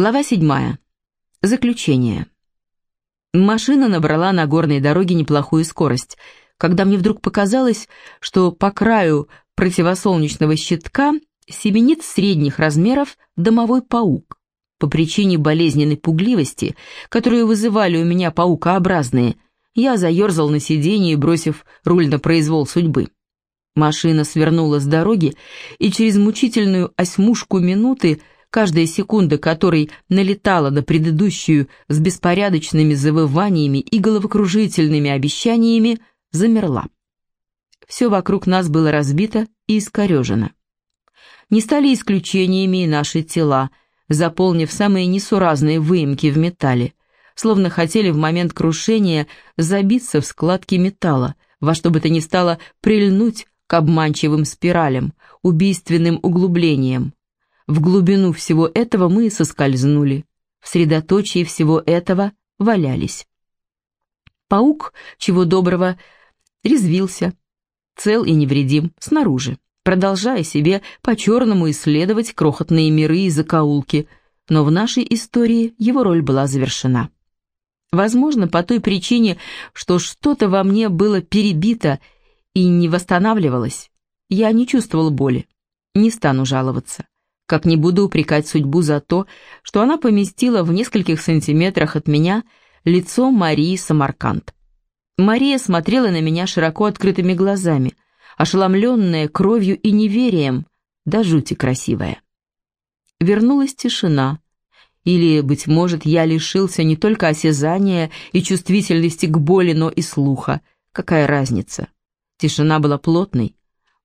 Глава седьмая. Заключение. Машина набрала на горной дороге неплохую скорость, когда мне вдруг показалось, что по краю противосолнечного щитка семенит средних размеров домовой паук. По причине болезненной пугливости, которую вызывали у меня паукообразные, я заерзал на сиденье, бросив руль на произвол судьбы. Машина свернула с дороги, и через мучительную осьмушку минуты каждая секунда которой налетала на предыдущую с беспорядочными завываниями и головокружительными обещаниями, замерла. Все вокруг нас было разбито и искорежено. Не стали исключениями и наши тела, заполнив самые несуразные выемки в металле, словно хотели в момент крушения забиться в складки металла, во что бы то ни стало прильнуть к обманчивым спиралям, убийственным углублениям, в глубину всего этого мы соскользнули, в средоточии всего этого валялись. Паук, чего доброго, резвился, цел и невредим, снаружи, продолжая себе по-черному исследовать крохотные миры и закоулки, но в нашей истории его роль была завершена. Возможно, по той причине, что что-то во мне было перебито и не восстанавливалось, я не чувствовал боли, не стану жаловаться как не буду упрекать судьбу за то, что она поместила в нескольких сантиметрах от меня лицо Марии Самарканд. Мария смотрела на меня широко открытыми глазами, ошеломленная кровью и неверием, да жути красивая. Вернулась тишина, или, быть может, я лишился не только осязания и чувствительности к боли, но и слуха. Какая разница? Тишина была плотной,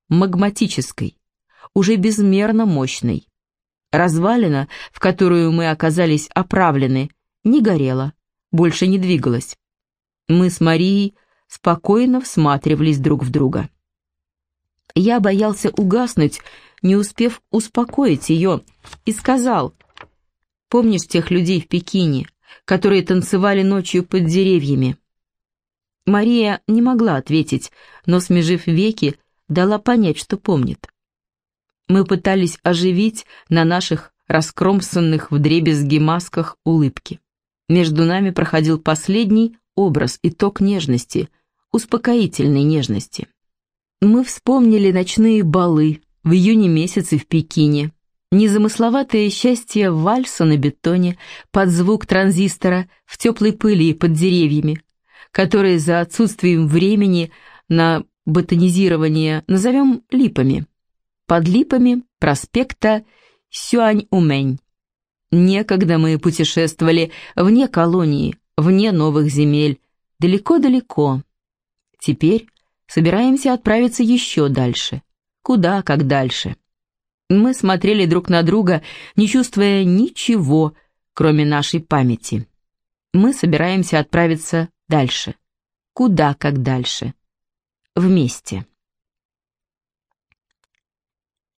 магматической, уже безмерно мощной. Развалина, в которую мы оказались оправлены, не горела, больше не двигалась. Мы с Марией спокойно всматривались друг в друга. Я боялся угаснуть, не успев успокоить ее, и сказал, «Помнишь тех людей в Пекине, которые танцевали ночью под деревьями?» Мария не могла ответить, но, смежив веки, дала понять, что помнит. Мы пытались оживить на наших раскромсанных вдребезги масках улыбки. Между нами проходил последний образ, итог нежности, успокоительной нежности. Мы вспомнили ночные балы в июне месяце в Пекине, незамысловатое счастье вальса на бетоне под звук транзистора в теплой пыли под деревьями, которые за отсутствием времени на ботанизирование назовем липами под липами проспекта Сюань-Умень. Некогда мы путешествовали вне колонии, вне новых земель, далеко-далеко. Теперь собираемся отправиться еще дальше. Куда, как дальше. Мы смотрели друг на друга, не чувствуя ничего, кроме нашей памяти. Мы собираемся отправиться дальше. Куда, как дальше. Вместе.